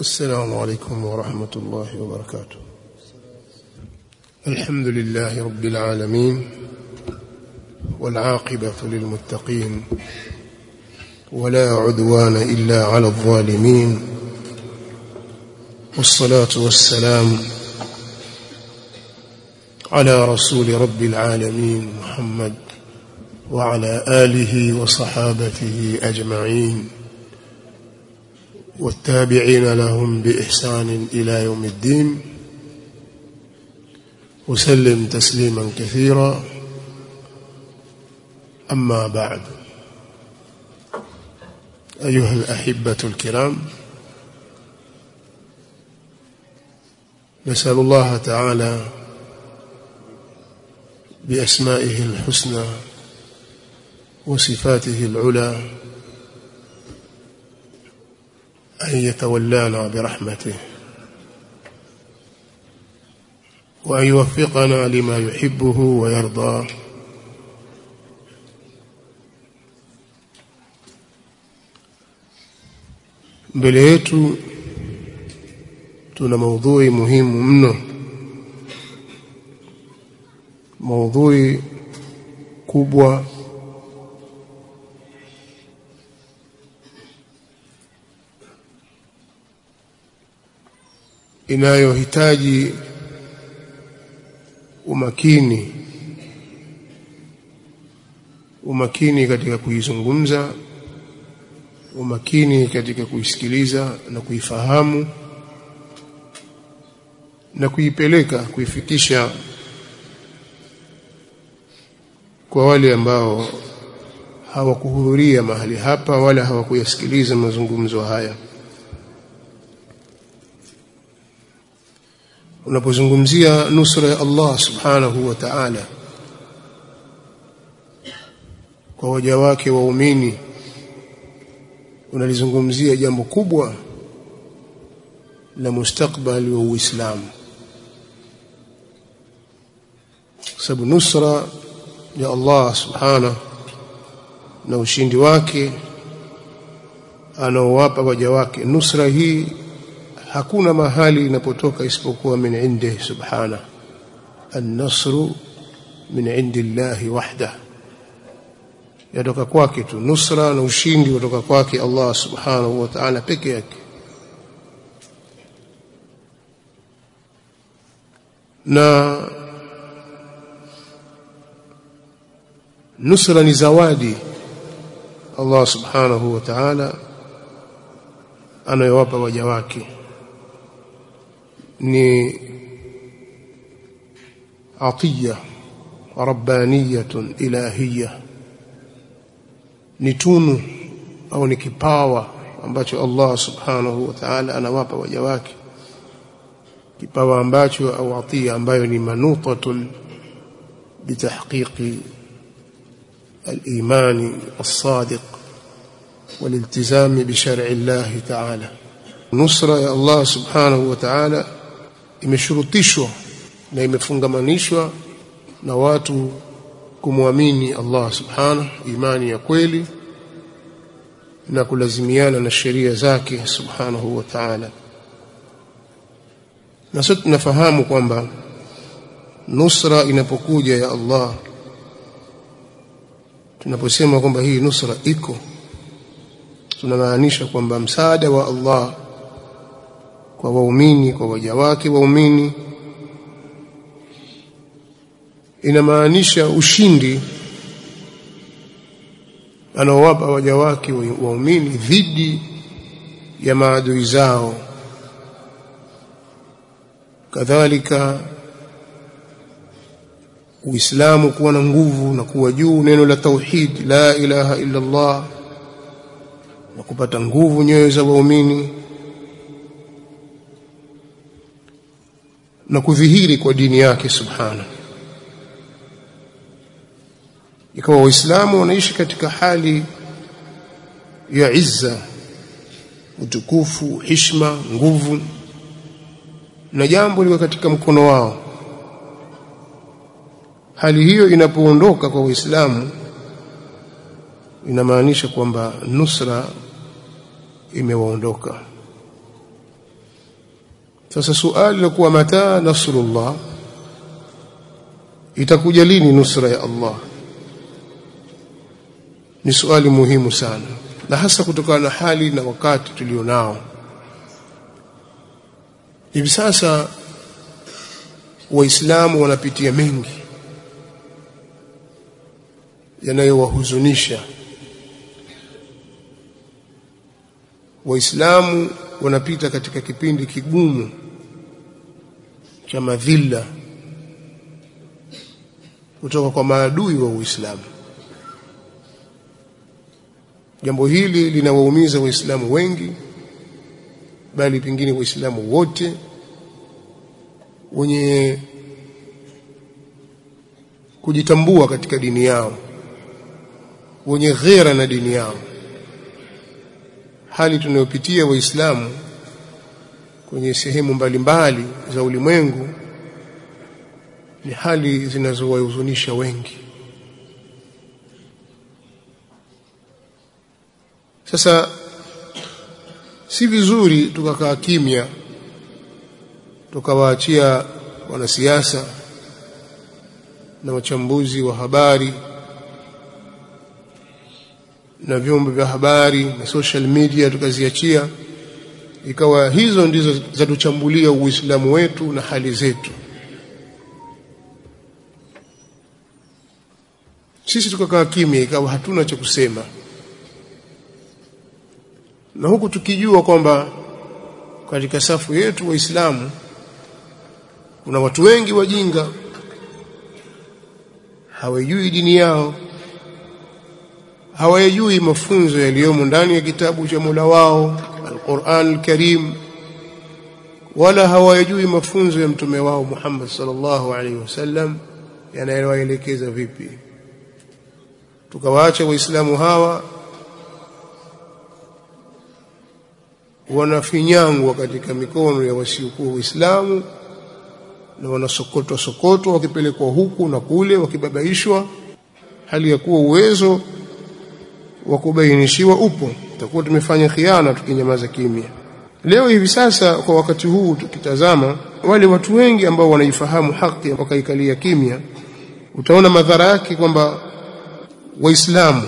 السلام عليكم ورحمة الله وبركاته. الحمد لله رب العالمين والعاقبة للمتقين ولا عدوان إلا على الظالمين والصلاة والسلام على رسول رب العالمين محمد وعلى آله وصحابته أجمعين. والتابعين لهم بإحسان إلى يوم الدين. وسلم تسليما كثيرا. أما بعد أيها الأحبة الكرام نسأل الله تعالى بأسمائه الحسنى وصفاته العلى أن يتولانا برحمته وأن يوفقنا لما يحبه ويرضى mbele yetu tuna maudhui muhimu mno maudhui kubwa inayohitaji umakini umakini katika kuizungumza umakini katika kuisikiliza na kuifahamu na kuipeleka kuifikisha kwa wale ambao hawakuhudhuria mahali hapa wala hawakuyasikiliza mazungumzo haya unapozungumzia nusra ya Allah subhanahu wa ta'ala kwa waja wake waumini unalizungumzia jambo kubwa la mustakbali wa Uislamu. Sababu nusra ya Allah subhanahu na ushindi wake anaowapa waja wake nusra hii hakuna mahali inapotoka isipokuwa min inde subhana an-nasru min indi Allah wahda. Yatoka kwake tu nusra na ushindi kutoka kwake Allah subhanahu wa ta'ala peke yake. Na nusra ni zawadi Allah subhanahu wa ta'ala anayowapa waja wake atiya rabbaniyatun ilahiyya ni tunu au ni kipawa ambacho Allah subhanahu wa ta'ala anawapa waja wake kipawa ambacho au atia ambayo ni manutatun bitahqiqi الإيمان الصادق والالتزام بشرع الله تعالى نصرة الله سبحانه وتعالى imeshurutishwa na imefungamanishwa na watu kumwamini Allah subhanahu imani ya kweli na kulazimiana na sheria zake subhanahu wa ta'ala. Na sote tunafahamu kwamba nusra inapokuja ya Allah tunaposema kwamba hii nusra iko tunamaanisha kwamba msaada wa Allah kwa waumini kwa waja wake waumini. Inamaanisha ushindi anaowapa waja wake waumini dhidi ya maadui zao. Kadhalika Uislamu kuwa na nguvu na kuwa juu neno la tauhid la ilaha illa Allah na kupata nguvu nyoyo za waumini na kudhihiri kwa dini yake subhana ikawa waislamu wanaishi katika hali ya izza utukufu hishma nguvu na jambo liko katika mkono wao. Hali hiyo inapoondoka kwa waislamu inamaanisha kwamba nusra imewaondoka sasa suali la kuwa mata nasrullah itakuja lini nusra ya Allah? Ni swali muhimu sana na hasa kutokana na hali na wakati tulionao. Hivi sasa waislamu wanapitia mengi yanayowahuzunisha. Waislamu wanapita katika kipindi kigumu cha madhila kutoka kwa maadui wa Uislamu. Jambo hili linawaumiza Waislamu wengi, bali pengine Waislamu wote wenye kujitambua katika dini yao, wenye ghera na dini yao. Hali tunayopitia Waislamu kwenye sehemu mbalimbali za ulimwengu ni hali zinazowahuzunisha wengi. Sasa si vizuri tukakaa kimya tukawaachia wanasiasa na wachambuzi wa habari na vyombo vya habari na social media tukaziachia ikawa hizo ndizo zatuchambulia Uislamu wetu na hali zetu. Sisi tukakaa kimya, ikawa hatuna cha kusema, na huku tukijua kwamba katika safu yetu Waislamu kuna watu wengi wajinga, hawajui dini yao, hawajui mafunzo yaliyomo ndani ya kitabu cha mula wao Al-Qur'an Al-Karim, wala hawajui mafunzo ya mtume wao Muhammad sallallahu alaihi wasallam yanayoelekeza vipi. Tukawaacha Waislamu hawa wanafinyangwa katika mikono ya wasiokuwa Waislamu na wanasokotwa sokotwa wakipelekwa huku na kule wakibabaishwa, hali ya kuwa uwezo wa kubainishiwa upo. Tutakuwa tumefanya khiana tukinyamaza kimya. Leo hivi sasa, kwa wakati huu tukitazama, wale watu wengi ambao wanaifahamu haki wakaikalia kimya, utaona madhara yake kwamba Waislamu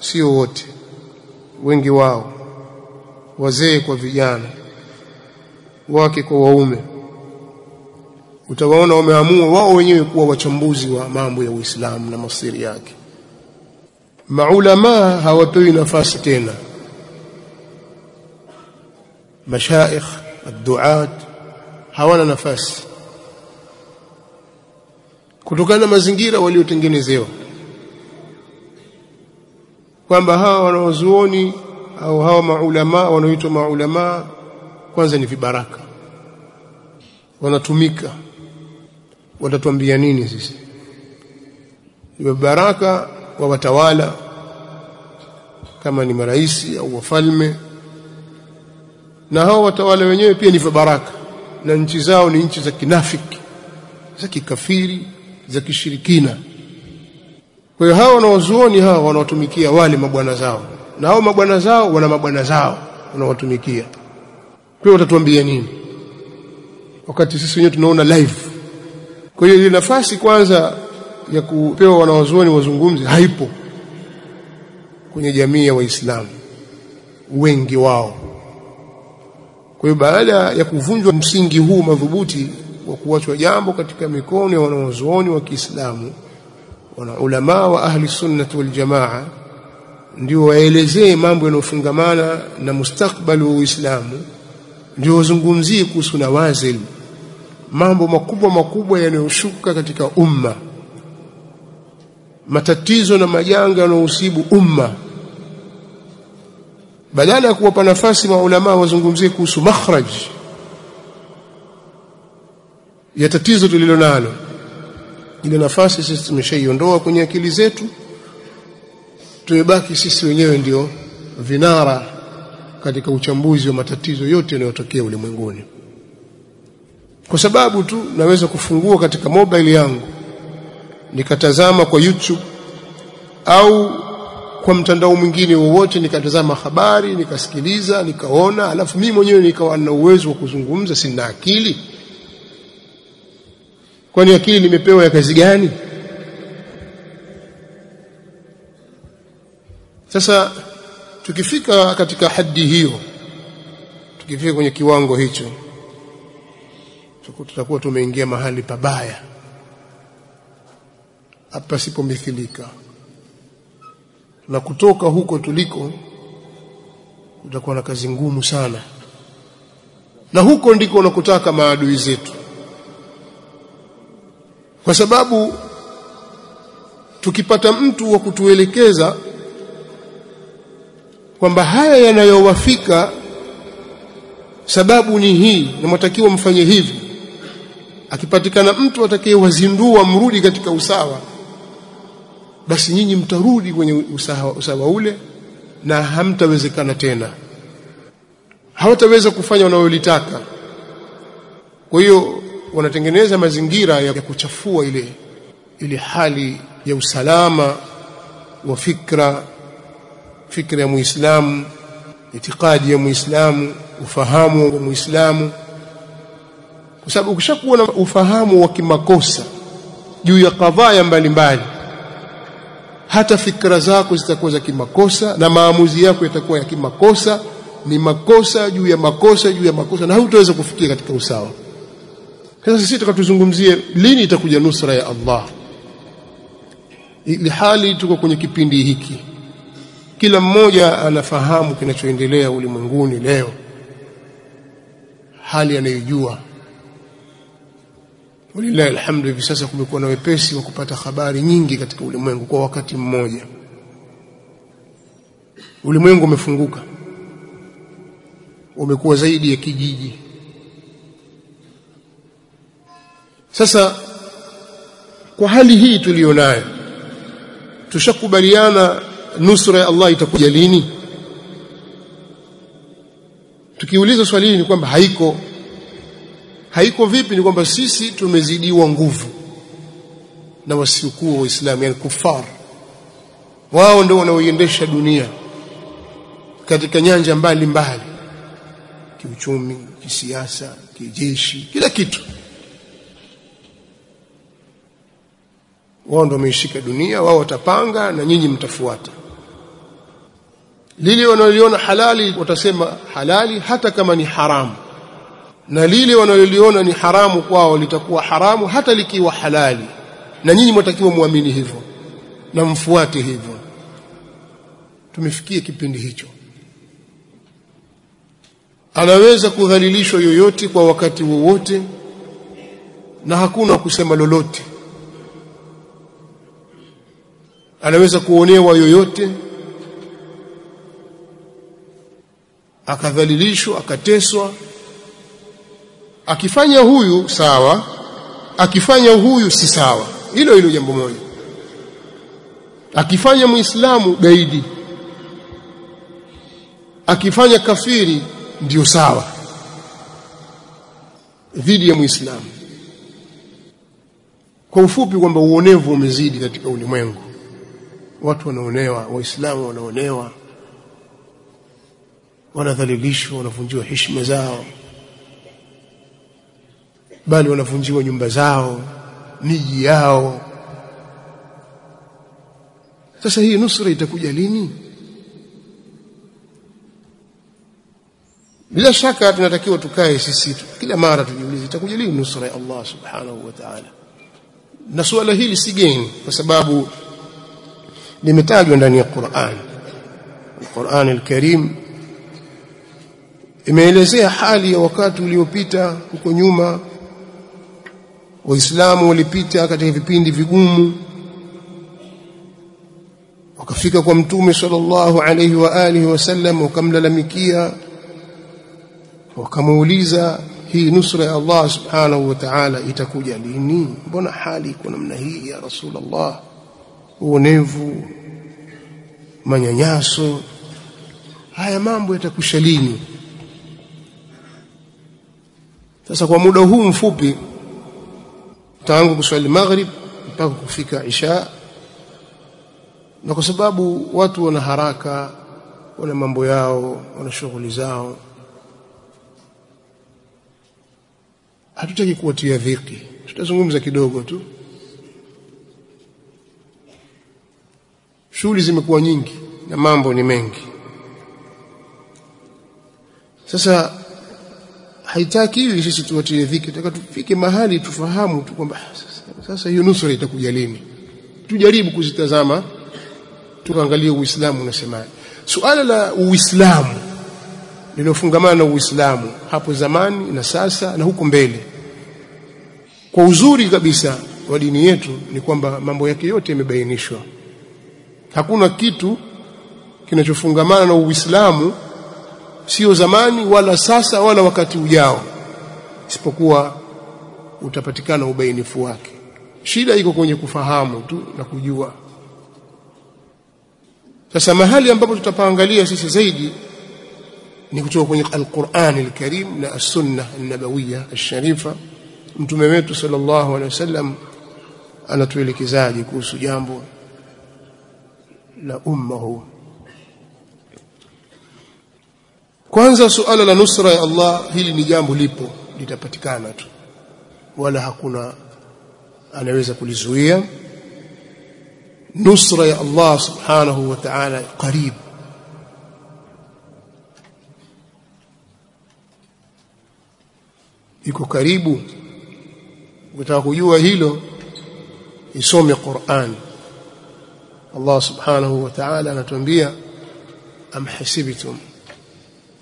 sio wote, wengi wao, wazee kwa vijana, wake kwa waume, utawaona wameamua wao wenyewe kuwa wachambuzi wa mambo ya Uislamu na masiri yake. Maulamaa hawapewi nafasi tena, mashaikh adduat hawana nafasi kutokana na mazingira waliotengenezewa, kwamba hawa wanaozuoni au hawa maulama wanaoitwa maulamaa kwanza ni vibaraka, wanatumika. Watatuambia nini sisi? Ni vibaraka wa watawala kama ni marais au wafalme, na hao watawala wenyewe pia ni baraka na nchi zao ni nchi za kinafiki, za kikafiri, za kishirikina. Kwa hiyo hao wanaozuoni hao wanaotumikia wale mabwana zao, na hao mabwana zao wana mabwana zao wanaowatumikia. Kwa hiyo watatuambia nini wakati sisi wenyewe tunaona live? Kwa hiyo ile nafasi kwanza ya kupewa wanaozuoni wazungumzi haipo kwenye jamii ya Waislamu wengi wao. Kwa hiyo baada ya kuvunjwa msingi huu madhubuti wa kuachwa jambo katika mikono ya wanawazuoni wa Kiislamu, wana ulama wa ahli sunnati wal jamaa ndio waelezee mambo yanayofungamana na mustakbali wa Uislamu, ndio wazungumzie kuhusu nawazil, mambo makubwa makubwa yanayoshuka katika umma matatizo na majanga yanayohusibu umma, badala ya kuwapa nafasi maulamaa wazungumzie kuhusu makhraj ya tatizo tulilo nalo. Ile nafasi sisi tumeshaiondoa kwenye akili zetu, tumebaki sisi wenyewe ndio vinara katika uchambuzi wa matatizo yote yanayotokea ulimwenguni, kwa sababu tu naweza kufungua katika mobile yangu nikatazama kwa YouTube au kwa mtandao mwingine wowote nikatazama habari nikasikiliza nikaona alafu mimi mwenyewe nikawa na uwezo wa kuzungumza sina akili. Kwani akili nimepewa ya kazi gani? Sasa tukifika katika hadi hiyo tukifika kwenye kiwango hicho tutakuwa tumeingia mahali pabaya hapa sipomithilika na kutoka huko tuliko utakuwa na kazi ngumu sana. Na huko ndiko unakotaka maadui zetu. Kwa sababu tukipata mtu wa kutuelekeza kwamba haya yanayowafika sababu ni hii na mtakiwa mfanye hivi akipatikana mtu atakayewazindua mrudi katika usawa basi nyinyi mtarudi kwenye usawa, usawa ule na hamtawezekana tena. Hawataweza kufanya wanayolitaka kwa hiyo wanatengeneza mazingira ya kuchafua ile ile hali ya usalama wa fikra fikra ya muislamu itikadi ya muislamu ufahamu wa muislamu. Kwa sababu ukishakuwa na ufahamu wa kimakosa juu ya kadhaa mbalimbali hata fikra zako zitakuwa za kimakosa na maamuzi yako yatakuwa ya kimakosa ni makosa juu ya makosa juu ya makosa na hutaweza kufikia katika usawa. Sasa sisi tukatuzungumzie lini itakuja nusra ya Allah. Ili hali tuko kwenye kipindi hiki. Kila mmoja anafahamu kinachoendelea ulimwenguni leo. Hali anayojua walillahi alhamdu hivi sasa kumekuwa na wepesi wa kupata habari nyingi katika ulimwengu kwa wakati mmoja. Ulimwengu umefunguka. Umekuwa zaidi ya kijiji. Sasa kwa hali hii tuliyonayo tushakubaliana nusra ya Allah itakuja lini? Tukiuliza swali hili ni kwamba haiko haiko vipi ni kwamba sisi tumezidiwa nguvu na wasiokuwa waislamu yani kufar. Wao ndio wanaoiendesha dunia katika nyanja mbalimbali mbali. kiuchumi kisiasa kijeshi kila kitu. Wao ndio wameishika dunia wao watapanga na nyinyi mtafuata. Lile wanaliona halali watasema halali hata kama ni haramu na lile wanaloliona ni haramu kwao litakuwa haramu hata likiwa halali. Na nyinyi mtakiwa muamini hivyo na mfuate hivyo. Tumefikia kipindi hicho. Anaweza kudhalilishwa yoyote kwa wakati wowote na hakuna kusema lolote. Anaweza kuonewa yoyote akadhalilishwa akateswa akifanya huyu sawa akifanya huyu si sawa. Hilo hilo jambo moja. Akifanya muislamu gaidi akifanya kafiri ndiyo sawa dhidi ya muislamu. Kwa ufupi kwamba uonevu umezidi katika ulimwengu. Watu wanaonewa waislamu wanaonewa wanadhalilishwa wanavunjiwa heshima zao bali wanavunjiwa nyumba zao miji yao. Sasa hii nusra itakuja lini? Bila shaka tunatakiwa tukae sisi kila mara tujiulize itakuja lini nusra ya Allah subhanahu wa ta'ala? Na suala hili si geni kwa sababu limetajwa ndani ya Qur'an. Qur'an al-Karim imeelezea hali ya wakati uliopita huko nyuma waislamu walipita katika vipindi vigumu wakafika kwa mtume sallallahu alayhi wa alihi wasallam wakamlalamikia wakamuuliza hii nusra ya Allah subhanahu wa ta'ala itakuja lini? Mbona hali iko namna hii ya rasulullah? Uonevu manyanyaso haya mambo yatakusha lini? Sasa kwa muda huu mfupi tangu kuswali maghrib mpaka kufika isha. Na kwa sababu watu wana haraka wana mambo yao wana shughuli zao. Hatutaki kuwatia dhiki. Tutazungumza kidogo tu. Shughuli zimekuwa nyingi na mambo ni mengi. Sasa haitakiwi sisi tuwatie dhiki nataka tufike mahali tufahamu tu kwamba sasa hiyo nusura itakuja lini? Tujaribu kuzitazama tukaangalia uislamu unasemaje. Suala la uislamu lilofungamana na uislamu hapo zamani na sasa na huko mbele. Kwa uzuri kabisa wa dini yetu ni kwamba mambo yake yote yamebainishwa. Hakuna kitu kinachofungamana na uislamu sio zamani wala sasa wala wakati ujao isipokuwa utapatikana ubainifu wake. Shida iko kwenye kufahamu tu na kujua. Sasa mahali ambapo tutapaangalia sisi zaidi ni kutoka kwenye Al-Qur'an Al-Karim na As-Sunnah An-Nabawiyya Ash-Sharifa. Mtume wetu sallallahu alaihi wasallam anatuelekezaje kuhusu jambo la umma huu kwanza suala la nusra ya Allah hili ni jambo lipo litapatikana tu. Wala hakuna anaweza kulizuia. Nusra ya Allah subhanahu wa ta'ala karibu iko karibu. Ukitaka kujua hilo isome Qur'an. Allah subhanahu wa ta'ala anatuambia am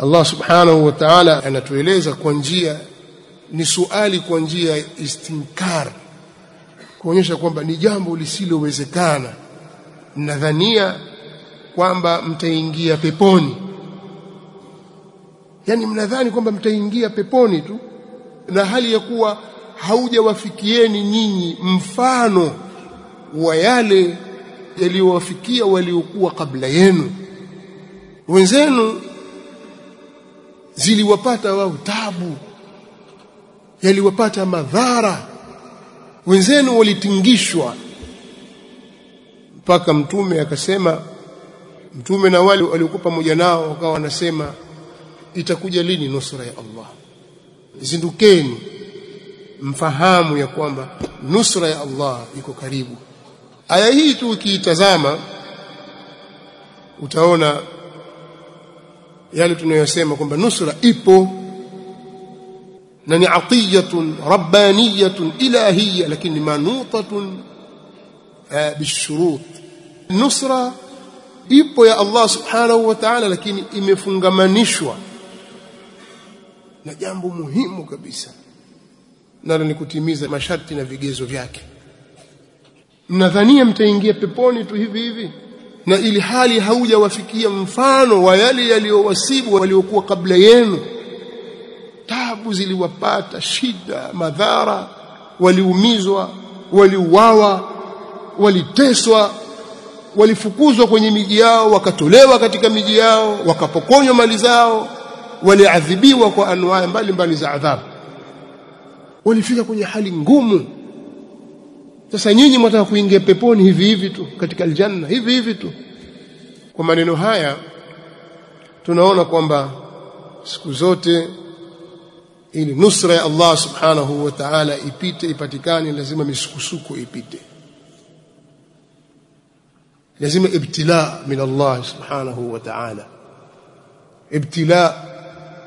Allah subhanahu wa ta'ala anatueleza kwa njia ni suali kwa njia istinkar kuonyesha kwamba ni jambo lisilowezekana. Nadhania kwamba mtaingia peponi. Yani mnadhani kwamba mtaingia peponi tu na hali ya kuwa haujawafikieni nyinyi mfano wa yale yaliyowafikia waliokuwa kabla yenu. Wenzenu ziliwapata wao tabu yaliwapata madhara. Wenzenu walitingishwa. Mpaka mtume akasema mtume na wale waliokuwa pamoja nao wakawa wanasema itakuja lini nusra ya Allah? Zindukeni mfahamu ya kwamba nusra ya Allah iko karibu. Aya hii tu ukiitazama utaona yale tunayosema kwamba nusra ipo na ni atiyatun rabbaniyatun ilahiyya lakini manutatun bishurut. Nusra ipo ya Allah subhanahu wa ta'ala lakini imefungamanishwa na jambo muhimu kabisa nalo ni kutimiza masharti na vigezo vyake. Mnadhania mtaingia peponi tu hivi hivi na ili hali haujawafikia mfano wa yale yaliyowasibu waliokuwa kabla yenu. Tabu ziliwapata shida madhara waliumizwa waliuawa waliteswa walifukuzwa kwenye miji yao wakatolewa katika miji yao wakapokonywa mali zao waliadhibiwa kwa anwaa mbalimbali za adhabu. Walifika kwenye hali ngumu sasa nyinyi mwataka kuingia peponi hivi hivi tu katika aljanna hivi hivi tu. Kwa maneno haya tunaona kwamba siku zote ili nusra ya Allah subhanahu wa ta'ala ipite ipatikane lazima misukusuku ipite. Lazima ibtila min Allah subhanahu wa ta'ala. Ibtila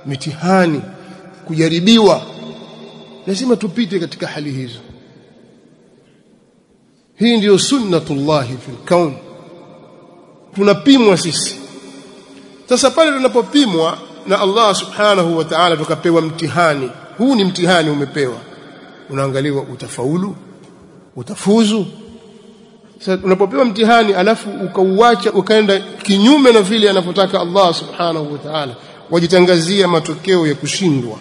mitihani kujaribiwa lazima tupite katika hali hizo hii ndiyo sunnatullahi fil kaun tunapimwa sisi. Sasa pale tunapopimwa na Allah subhanahu wa ta'ala tukapewa mtihani. Huu ni mtihani umepewa. Unaangaliwa utafaulu utafuzu. Sasa unapopewa mtihani alafu ukauacha ukaenda kinyume na vile anavyotaka Allah subhanahu wa ta'ala wajitangazia matokeo ya kushindwa